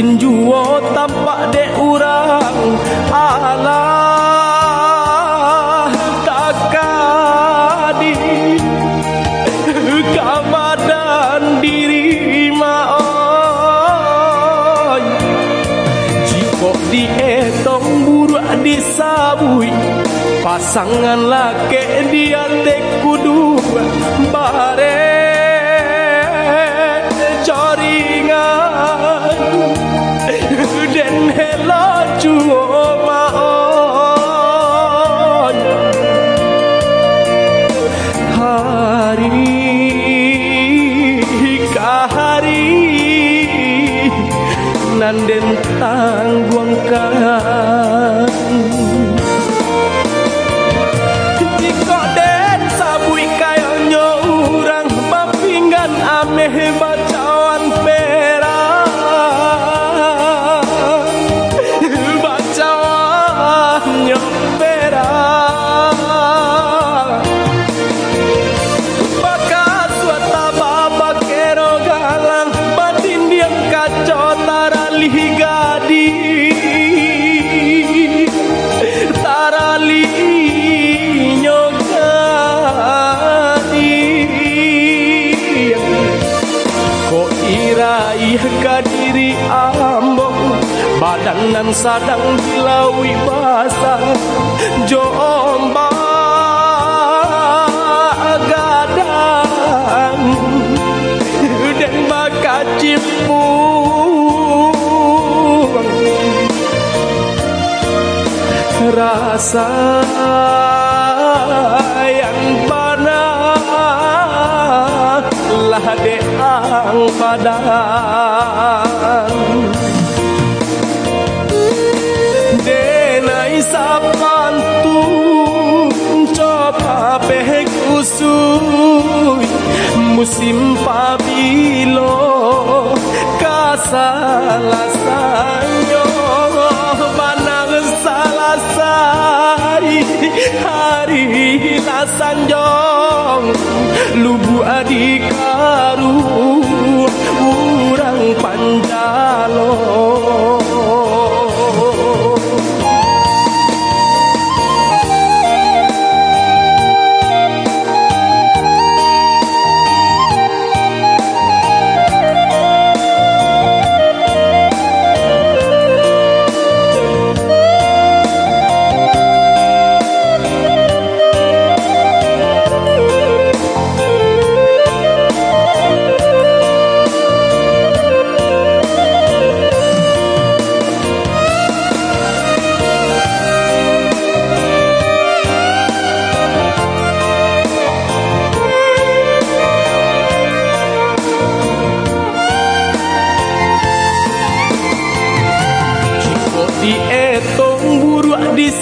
Licin juo tampak dek urang. Allah takadi Kamadan diri maoy Jika dietong buruak disabui Pasangan laki dia tek kudu bare Badanan sadang dilawi basah Jomba gadang Dan bakat cipung Rasa yang panah Lah deang badan Sapantun coba peh kusui musim pabilo kasalasanyo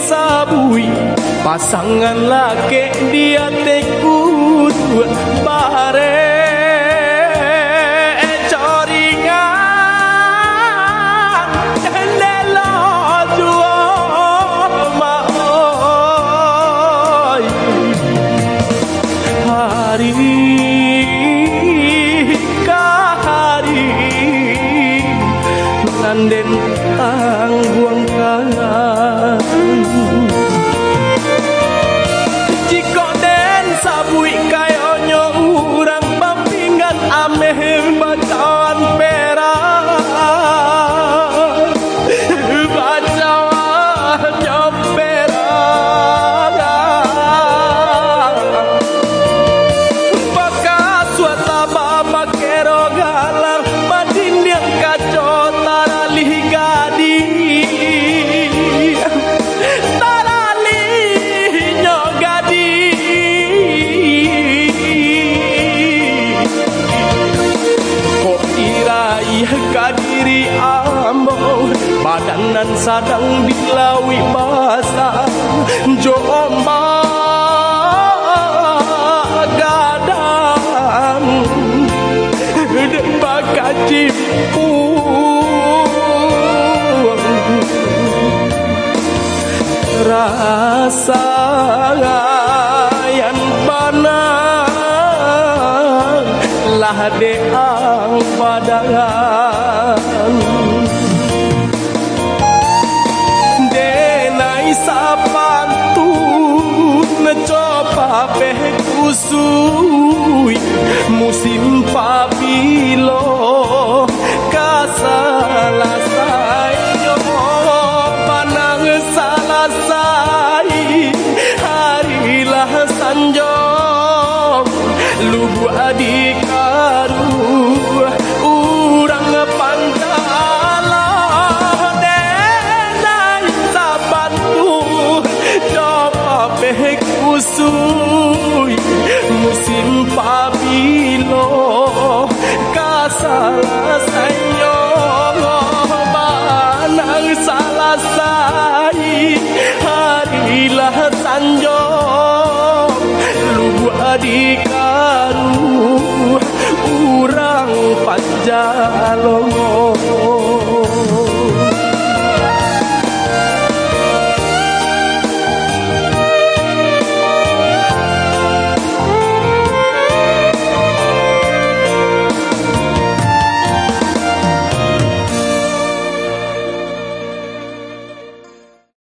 disabui Pasangan laki dia tekut Badanan sadang dilawi basah Jomba gadang. Dan bakat cipung Rasa yang panah lah deang padangan sapantu Necopa peh kusui Musim pabilo Kasalah sanjong Lubu adikaru Urang pangkala 的